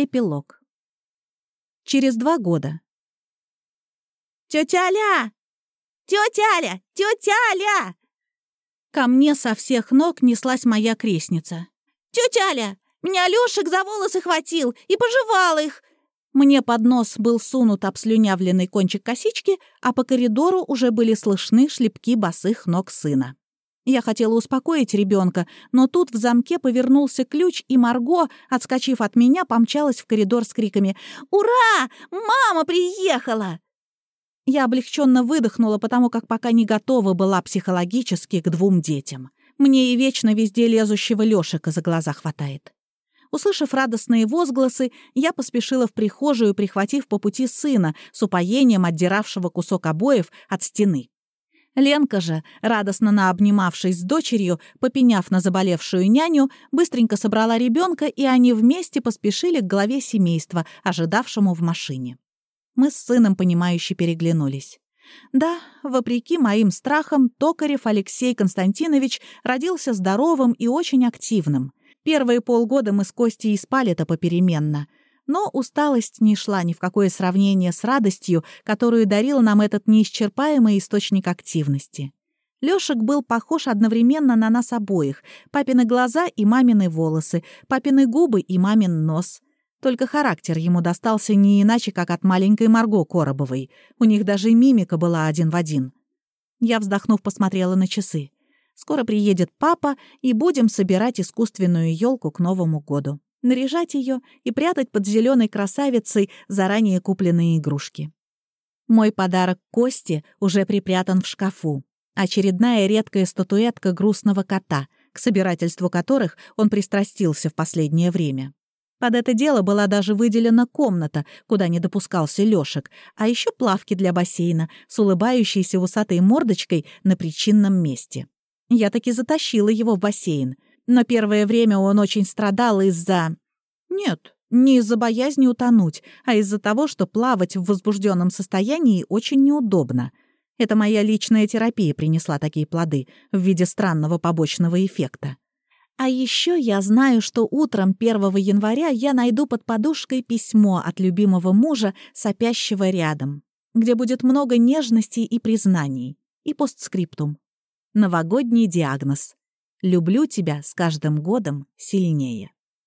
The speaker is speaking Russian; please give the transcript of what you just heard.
Эпилог. Через два года. «Тётя Аля! Тётя Аля! Тётя Аля!» Ко мне со всех ног неслась моя крестница. «Тётя Аля! Меня Лёшек за волосы хватил и пожевал их!» Мне под нос был сунут обслюнявленный кончик косички, а по коридору уже были слышны шлепки босых ног сына. Я хотела успокоить ребенка, но тут в замке повернулся ключ, и Марго, отскочив от меня, помчалась в коридор с криками «Ура! Мама приехала!» Я облегченно выдохнула, потому как пока не готова была психологически к двум детям. Мне и вечно везде лезущего Лёшика за глаза хватает. Услышав радостные возгласы, я поспешила в прихожую, прихватив по пути сына, с упоением отдиравшего кусок обоев от стены. Ленка же, радостно наобнимавшись с дочерью, попеняв на заболевшую няню, быстренько собрала ребенка, и они вместе поспешили к главе семейства, ожидавшему в машине. Мы с сыном, понимающе переглянулись. Да, вопреки моим страхам, Токарев Алексей Константинович родился здоровым и очень активным. Первые полгода мы с Костей спали-то попеременно — но усталость не шла ни в какое сравнение с радостью, которую дарил нам этот неисчерпаемый источник активности. Лёшек был похож одновременно на нас обоих. Папины глаза и мамины волосы, папины губы и мамин нос. Только характер ему достался не иначе, как от маленькой Марго Коробовой. У них даже мимика была один в один. Я, вздохнув, посмотрела на часы. Скоро приедет папа, и будем собирать искусственную елку к Новому году наряжать ее и прятать под зеленой красавицей заранее купленные игрушки. Мой подарок Косте уже припрятан в шкафу. Очередная редкая статуэтка грустного кота, к собирательству которых он пристрастился в последнее время. Под это дело была даже выделена комната, куда не допускался Лёшек, а еще плавки для бассейна с улыбающейся усатой мордочкой на причинном месте. Я таки затащила его в бассейн — но первое время он очень страдал из-за... Нет, не из-за боязни утонуть, а из-за того, что плавать в возбужденном состоянии очень неудобно. Это моя личная терапия принесла такие плоды в виде странного побочного эффекта. А еще я знаю, что утром 1 января я найду под подушкой письмо от любимого мужа, сопящего рядом, где будет много нежностей и признаний, и постскриптум. Новогодний диагноз. Люблю тебя с каждым годом сильнее.